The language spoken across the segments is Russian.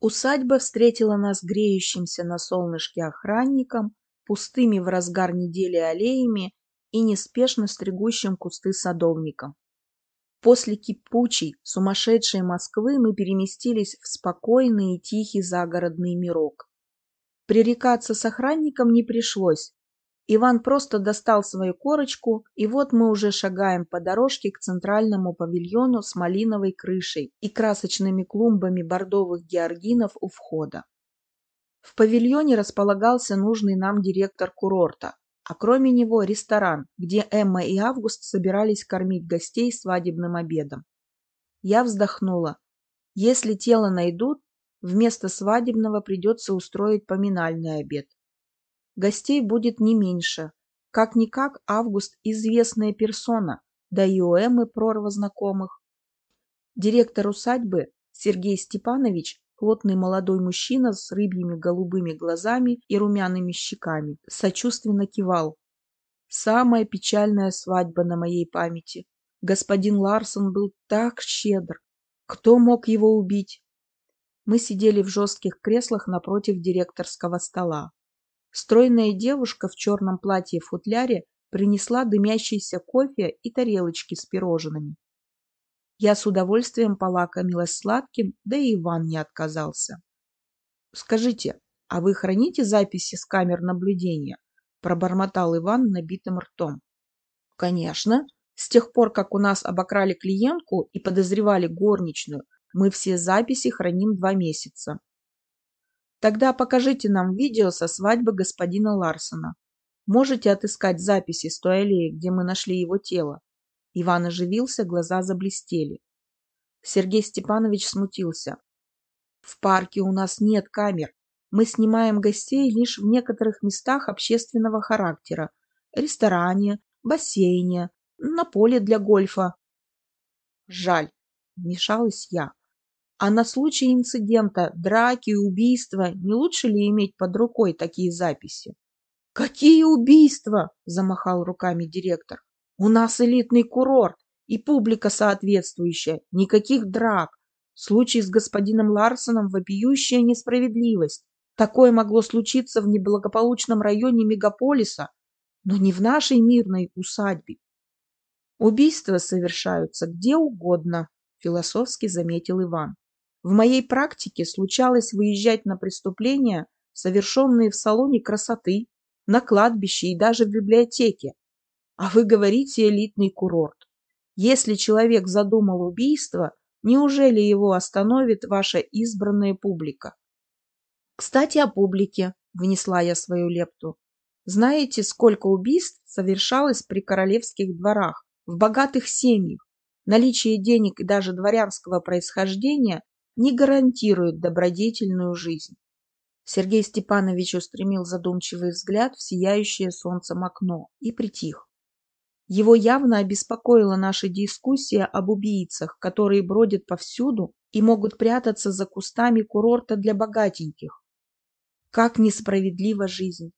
Усадьба встретила нас греющимся на солнышке охранником, пустыми в разгар недели аллеями и неспешно стригущим кусты садовником. После кипучей, сумасшедшей Москвы мы переместились в спокойный и тихий загородный мирок. Пререкаться с охранником не пришлось. Иван просто достал свою корочку, и вот мы уже шагаем по дорожке к центральному павильону с малиновой крышей и красочными клумбами бордовых георгинов у входа. В павильоне располагался нужный нам директор курорта, а кроме него ресторан, где Эмма и Август собирались кормить гостей свадебным обедом. Я вздохнула. Если тело найдут, вместо свадебного придется устроить поминальный обед. Гостей будет не меньше. Как-никак Август известная персона, да и у Эммы прорва знакомых. Директор усадьбы Сергей Степанович Плотный молодой мужчина с рыбьими голубыми глазами и румяными щеками сочувственно кивал. Самая печальная свадьба на моей памяти. Господин Ларсон был так щедр. Кто мог его убить? Мы сидели в жестких креслах напротив директорского стола. Стройная девушка в черном платье-футляре принесла дымящийся кофе и тарелочки с пирожными. Я с удовольствием полакомилась сладким, да и Иван не отказался. «Скажите, а вы храните записи с камер наблюдения?» – пробормотал Иван набитым ртом. «Конечно. С тех пор, как у нас обокрали клиентку и подозревали горничную, мы все записи храним два месяца. Тогда покажите нам видео со свадьбы господина Ларсона. Можете отыскать записи с той аллеи, где мы нашли его тело? Иван оживился, глаза заблестели. Сергей Степанович смутился. В парке у нас нет камер. Мы снимаем гостей лишь в некоторых местах общественного характера. Ресторане, бассейне, на поле для гольфа. Жаль, вмешалась я. А на случай инцидента, драки, убийства, не лучше ли иметь под рукой такие записи? Какие убийства? Замахал руками директор. У нас элитный курорт и публика соответствующая, никаких драк. Случай с господином Ларсоном – вопиющая несправедливость. Такое могло случиться в неблагополучном районе мегаполиса, но не в нашей мирной усадьбе. Убийства совершаются где угодно, философски заметил Иван. В моей практике случалось выезжать на преступления, совершенные в салоне красоты, на кладбище и даже в библиотеке. А вы говорите элитный курорт. Если человек задумал убийство, неужели его остановит ваша избранная публика? Кстати, о публике, внесла я свою лепту. Знаете, сколько убийств совершалось при королевских дворах, в богатых семьях? Наличие денег и даже дворянского происхождения не гарантирует добродетельную жизнь. Сергей Степанович устремил задумчивый взгляд в сияющее солнцем окно и притих. Его явно обеспокоила наша дискуссия об убийцах, которые бродят повсюду и могут прятаться за кустами курорта для богатеньких. Как несправедлива жизнь!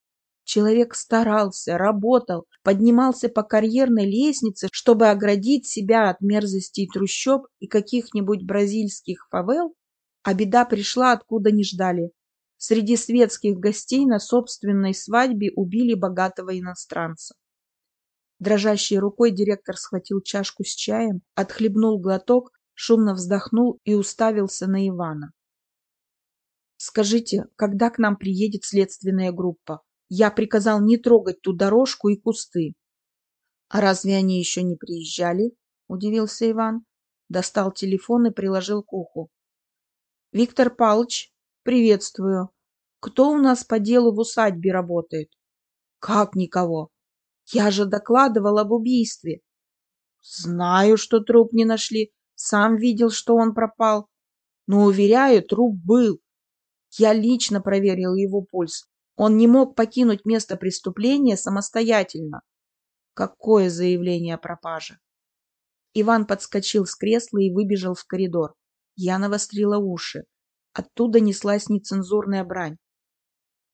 Человек старался, работал, поднимался по карьерной лестнице, чтобы оградить себя от мерзостей трущоб и каких-нибудь бразильских фавел, а беда пришла откуда не ждали. Среди светских гостей на собственной свадьбе убили богатого иностранца. Дрожащей рукой директор схватил чашку с чаем, отхлебнул глоток, шумно вздохнул и уставился на Ивана. «Скажите, когда к нам приедет следственная группа? Я приказал не трогать ту дорожку и кусты». «А разве они еще не приезжали?» – удивился Иван. Достал телефон и приложил к уху. «Виктор Павлович, приветствую. Кто у нас по делу в усадьбе работает?» «Как никого? Я же докладывал об убийстве. Знаю, что труп не нашли. Сам видел, что он пропал. Но, уверяю, труп был. Я лично проверил его пульс. Он не мог покинуть место преступления самостоятельно. Какое заявление о пропаже? Иван подскочил с кресла и выбежал в коридор. Я навострила уши. Оттуда неслась нецензурная брань.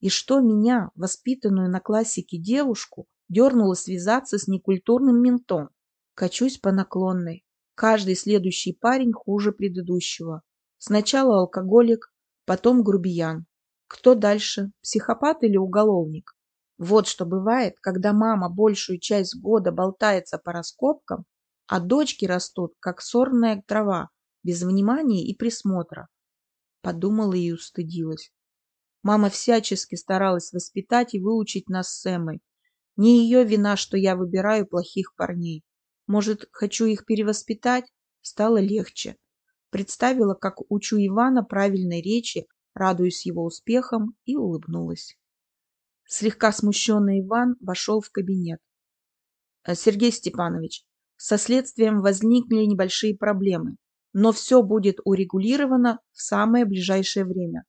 И что меня, воспитанную на классике девушку, дернула связаться с некультурным ментом. Качусь по наклонной. Каждый следующий парень хуже предыдущего. Сначала алкоголик, потом грубиян. Кто дальше, психопат или уголовник? Вот что бывает, когда мама большую часть года болтается по раскопкам, а дочки растут, как сорная трава, без внимания и присмотра. Подумала и устыдилась. Мама всячески старалась воспитать и выучить нас с Эмой. Не ее вина, что я выбираю плохих парней. Может, хочу их перевоспитать? Стало легче. Представила, как учу Ивана правильной речи, радуюсь его успехам и улыбнулась. Слегка смущенный Иван вошел в кабинет. «Э, Сергей Степанович, со следствием возникли небольшие проблемы, но все будет урегулировано в самое ближайшее время.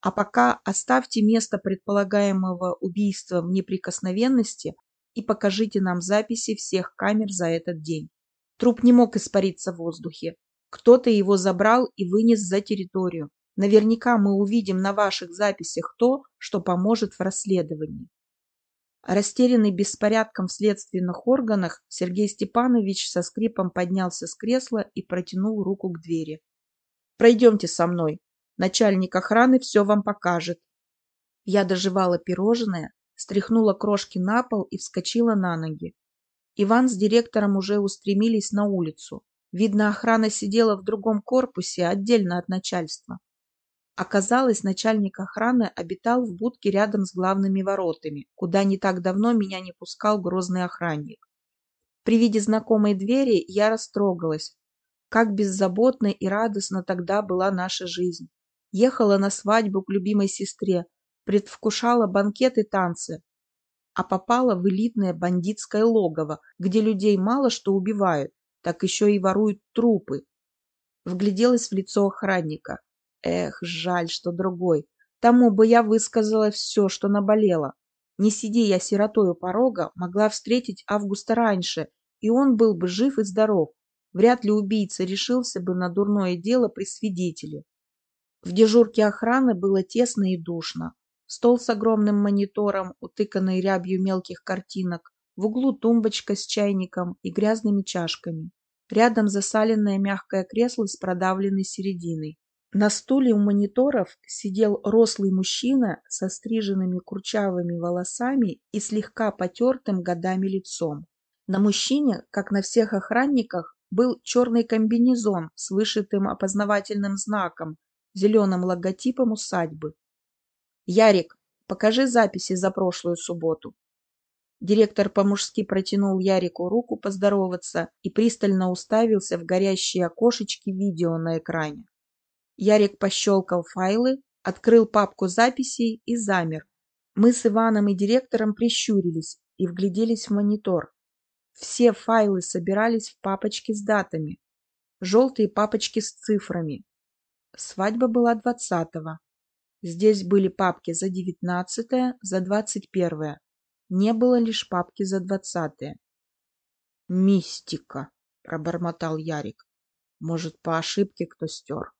А пока оставьте место предполагаемого убийства в неприкосновенности и покажите нам записи всех камер за этот день. Труп не мог испариться в воздухе. Кто-то его забрал и вынес за территорию. Наверняка мы увидим на ваших записях то, что поможет в расследовании. Растерянный беспорядком в следственных органах, Сергей Степанович со скрипом поднялся с кресла и протянул руку к двери. «Пройдемте со мной. Начальник охраны все вам покажет». Я доживала пирожное, стряхнула крошки на пол и вскочила на ноги. Иван с директором уже устремились на улицу. Видно, охрана сидела в другом корпусе, отдельно от начальства. Оказалось, начальник охраны обитал в будке рядом с главными воротами, куда не так давно меня не пускал грозный охранник. При виде знакомой двери я растрогалась. Как беззаботно и радостно тогда была наша жизнь. Ехала на свадьбу к любимой сестре, предвкушала банкет и танцы, а попала в элитное бандитское логово, где людей мало что убивают, так еще и воруют трупы. Вгляделась в лицо охранника. Эх, жаль, что другой. Тому бы я высказала все, что наболело. Не сиди я сиротой у порога, могла встретить Августа раньше, и он был бы жив и здоров. Вряд ли убийца решился бы на дурное дело при свидетеле. В дежурке охраны было тесно и душно. Стол с огромным монитором, утыканный рябью мелких картинок, в углу тумбочка с чайником и грязными чашками. Рядом засаленное мягкое кресло с продавленной серединой. На стуле у мониторов сидел рослый мужчина со стриженными курчавыми волосами и слегка потертым годами лицом. На мужчине, как на всех охранниках, был черный комбинезон с вышитым опознавательным знаком, зеленым логотипом усадьбы. «Ярик, покажи записи за прошлую субботу». Директор по-мужски протянул Ярику руку поздороваться и пристально уставился в горящие окошечки видео на экране. Ярик пощелкал файлы, открыл папку записей и замер. Мы с Иваном и директором прищурились и вгляделись в монитор. Все файлы собирались в папочки с датами. Желтые папочки с цифрами. Свадьба была двадцатого. Здесь были папки за девятнадцатое, за двадцать первое. Не было лишь папки за двадцатое. «Мистика!» — пробормотал Ярик. «Может, по ошибке кто стер?»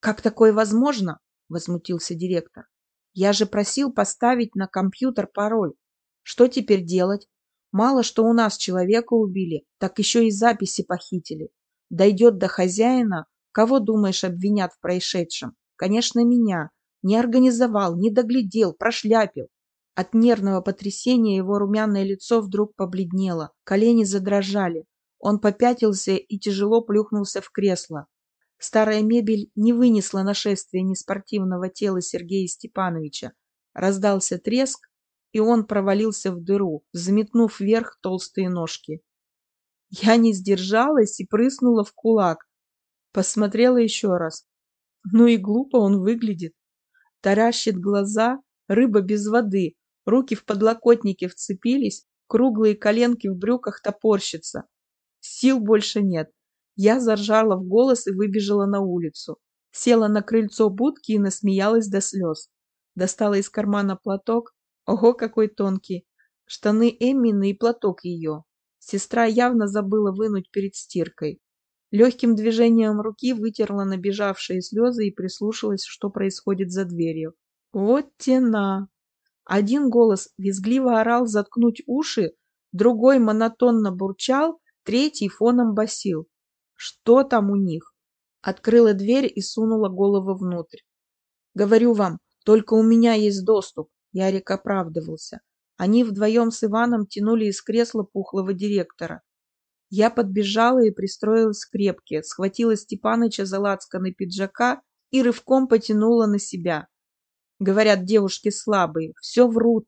«Как такое возможно?» – возмутился директор. «Я же просил поставить на компьютер пароль. Что теперь делать? Мало что у нас человека убили, так еще и записи похитили. Дойдет до хозяина, кого, думаешь, обвинят в происшедшем? Конечно, меня. Не организовал, не доглядел, прошляпил. От нервного потрясения его румяное лицо вдруг побледнело, колени задрожали. Он попятился и тяжело плюхнулся в кресло. Старая мебель не вынесла нашествия неспортивного тела Сергея Степановича. Раздался треск, и он провалился в дыру, взметнув вверх толстые ножки. Я не сдержалась и прыснула в кулак. Посмотрела еще раз. Ну и глупо он выглядит. Таращит глаза, рыба без воды, руки в подлокотники вцепились, круглые коленки в брюках топорщатся. Сил больше нет. Я заржала в голос и выбежала на улицу. Села на крыльцо будки и насмеялась до слез. Достала из кармана платок. Ого, какой тонкий. Штаны Эммины и платок ее. Сестра явно забыла вынуть перед стиркой. Легким движением руки вытерла набежавшие слезы и прислушалась, что происходит за дверью. Вот тена! Один голос визгливо орал заткнуть уши, другой монотонно бурчал, третий фоном басил. Что там у них? Открыла дверь и сунула голову внутрь. Говорю вам, только у меня есть доступ. Ярик оправдывался. Они вдвоем с Иваном тянули из кресла пухлого директора. Я подбежала и пристроилась к крепке, схватила Степаныча за лацканы пиджака и рывком потянула на себя. Говорят, девушки слабые, все врут.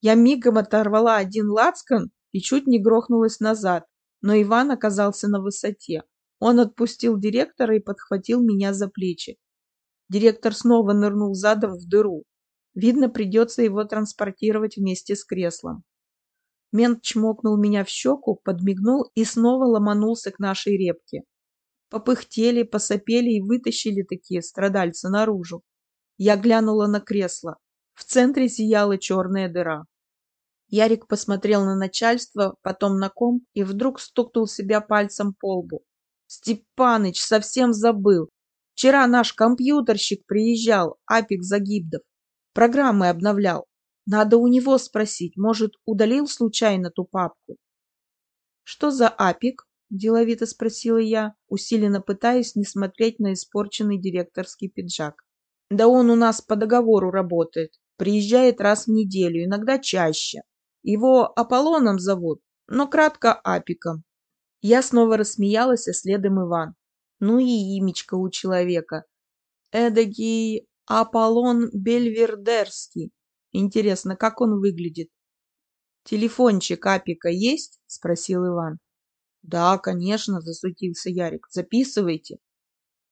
Я мигом оторвала один лацкан и чуть не грохнулась назад, но Иван оказался на высоте. Он отпустил директора и подхватил меня за плечи. Директор снова нырнул задом в дыру. Видно, придется его транспортировать вместе с креслом. Мент чмокнул меня в щеку, подмигнул и снова ломанулся к нашей репке. Попыхтели, посопели и вытащили такие страдальцы наружу. Я глянула на кресло. В центре зияла черная дыра. Ярик посмотрел на начальство, потом на ком и вдруг стукнул себя пальцем по лбу. Степаныч совсем забыл. Вчера наш компьютерщик приезжал, Апик Загибдов. Программы обновлял. Надо у него спросить, может, удалил случайно ту папку? Что за Апик? Деловито спросила я, усиленно пытаясь не смотреть на испорченный директорский пиджак. Да он у нас по договору работает. Приезжает раз в неделю, иногда чаще. Его Аполлоном зовут, но кратко Апиком. Я снова рассмеялась, а следом Иван. Ну и имечко у человека. Эдакий Аполлон Бельвердерский. Интересно, как он выглядит? Телефончик Апика есть? Спросил Иван. Да, конечно, засутился Ярик. Записывайте.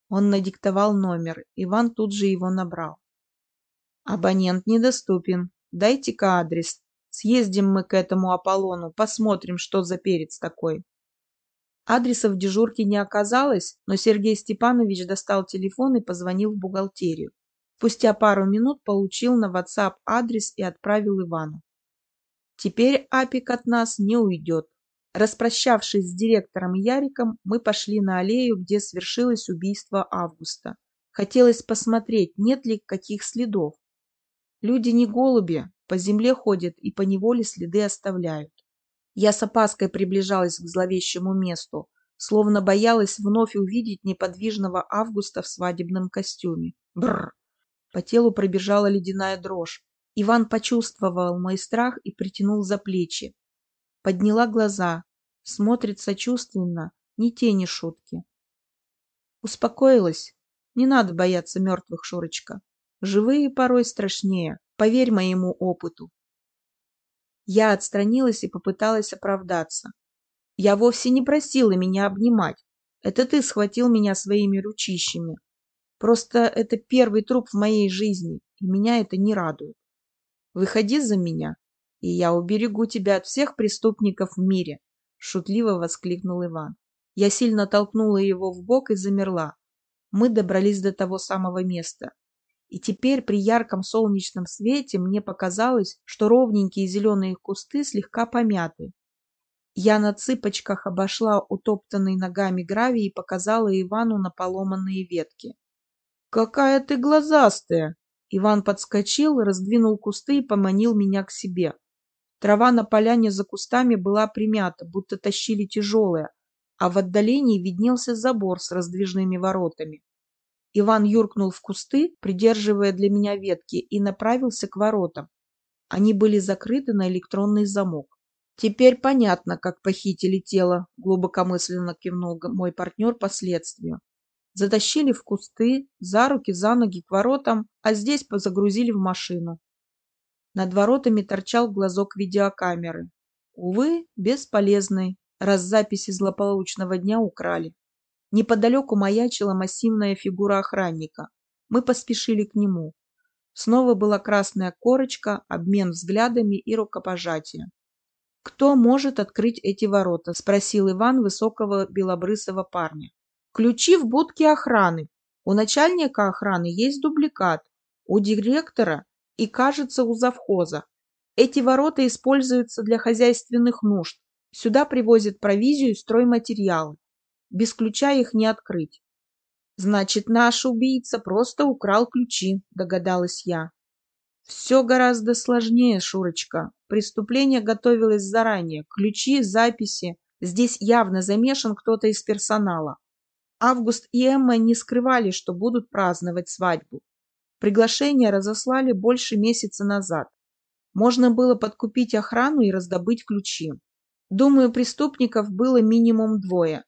Он надиктовал номер. Иван тут же его набрал. Абонент недоступен. Дайте-ка адрес. Съездим мы к этому Аполлону, посмотрим, что за перец такой. Адреса в дежурке не оказалось, но Сергей Степанович достал телефон и позвонил в бухгалтерию. Спустя пару минут получил на WhatsApp адрес и отправил Ивану. Теперь Апик от нас не уйдет. Распрощавшись с директором Яриком, мы пошли на аллею, где свершилось убийство Августа. Хотелось посмотреть, нет ли каких следов. Люди не голуби, по земле ходят и по неволе следы оставляют. Я с опаской приближалась к зловещему месту, словно боялась вновь увидеть неподвижного Августа в свадебном костюме. Бррр! По телу пробежала ледяная дрожь. Иван почувствовал мой страх и притянул за плечи. Подняла глаза, смотрит сочувственно, ни тени шутки. Успокоилась. Не надо бояться мертвых, Шурочка. Живые порой страшнее, поверь моему опыту. Я отстранилась и попыталась оправдаться. Я вовсе не просила меня обнимать. Это ты схватил меня своими ручищами. Просто это первый труп в моей жизни, и меня это не радует. Выходи за меня, и я уберегу тебя от всех преступников в мире, шутливо воскликнул Иван. Я сильно толкнула его в бок и замерла. Мы добрались до того самого места. И теперь при ярком солнечном свете мне показалось, что ровненькие зеленые кусты слегка помяты. Я на цыпочках обошла утоптанный ногами гравий и показала Ивану на поломанные ветки. «Какая ты глазастая!» Иван подскочил, раздвинул кусты и поманил меня к себе. Трава на поляне за кустами была примята, будто тащили тяжелое, а в отдалении виднелся забор с раздвижными воротами. Иван юркнул в кусты, придерживая для меня ветки, и направился к воротам. Они были закрыты на электронный замок. Теперь понятно, как похитили тело, глубокомысленно кивнул мой партнер по следствию. Затащили в кусты, за руки, за ноги к воротам, а здесь позагрузили в машину. Над воротами торчал глазок видеокамеры. Увы, бесполезный, раз записи злополучного дня украли. Неподалеку маячила массивная фигура охранника. Мы поспешили к нему. Снова была красная корочка, обмен взглядами и рукопожатие. «Кто может открыть эти ворота?» – спросил Иван высокого белобрысого парня. «Ключи в будке охраны. У начальника охраны есть дубликат. У директора и, кажется, у завхоза. Эти ворота используются для хозяйственных нужд. Сюда привозят провизию и стройматериалы. Без ключа их не открыть. Значит, наш убийца просто украл ключи, догадалась я. Все гораздо сложнее, Шурочка. Преступление готовилось заранее. Ключи, записи. Здесь явно замешан кто-то из персонала. Август и Эмма не скрывали, что будут праздновать свадьбу. Приглашение разослали больше месяца назад. Можно было подкупить охрану и раздобыть ключи. Думаю, преступников было минимум двое.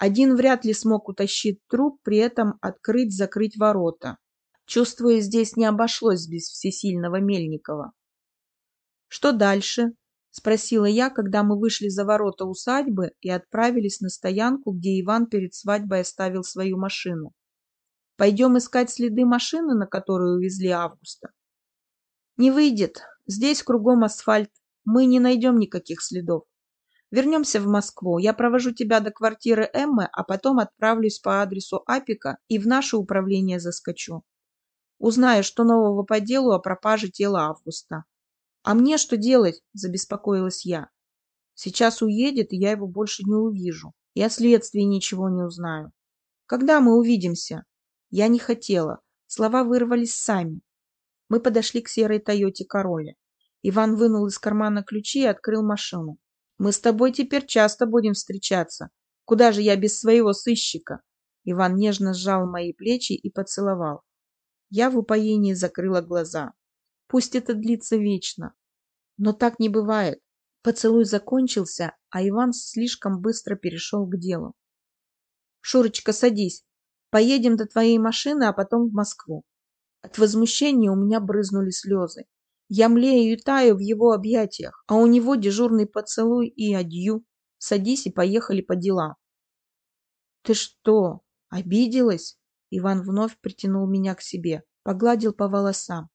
Один вряд ли смог утащить труп, при этом открыть-закрыть ворота. Чувствую, здесь не обошлось без всесильного Мельникова. Что дальше? Спросила я, когда мы вышли за ворота усадьбы и отправились на стоянку, где Иван перед свадьбой оставил свою машину. Пойдем искать следы машины, на которую увезли Августа. Не выйдет. Здесь кругом асфальт. Мы не найдем никаких следов. Вернемся в Москву. Я провожу тебя до квартиры Эммы, а потом отправлюсь по адресу Апика и в наше управление заскочу. Узнаю, что нового по делу о пропаже тела Августа. А мне что делать? Забеспокоилась я. Сейчас уедет, и я его больше не увижу. И о следствии ничего не узнаю. Когда мы увидимся? Я не хотела. Слова вырвались сами. Мы подошли к серой Тойоте Короле. Иван вынул из кармана ключи и открыл машину. Мы с тобой теперь часто будем встречаться. Куда же я без своего сыщика? Иван нежно сжал мои плечи и поцеловал. Я в упоении закрыла глаза. Пусть это длится вечно. Но так не бывает. Поцелуй закончился, а Иван слишком быстро перешел к делу. «Шурочка, садись. Поедем до твоей машины, а потом в Москву». От возмущения у меня брызнули слезы. Я млею и таю в его объятиях, а у него дежурный поцелуй и адью. Садись и поехали по делам. «Ты что, обиделась?» Иван вновь притянул меня к себе, погладил по волосам.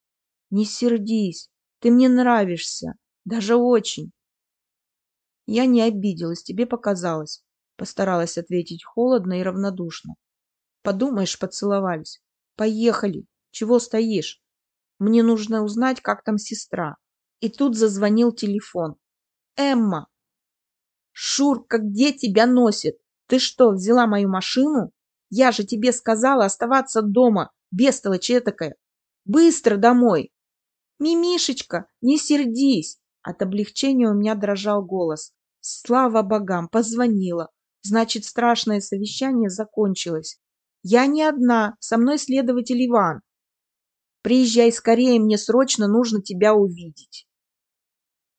Не сердись, ты мне нравишься, даже очень. Я не обиделась, тебе показалось. Постаралась ответить холодно и равнодушно. Подумаешь, поцеловались. Поехали. Чего стоишь? Мне нужно узнать, как там сестра. И тут зазвонил телефон. Эмма! Шурка, где тебя носит? Ты что, взяла мою машину? Я же тебе сказала оставаться дома, бестолочь этакая. Быстро домой. «Мимишечка, не сердись!» От облегчения у меня дрожал голос. Слава богам, позвонила. Значит, страшное совещание закончилось. Я не одна, со мной следователь Иван. Приезжай скорее, мне срочно нужно тебя увидеть.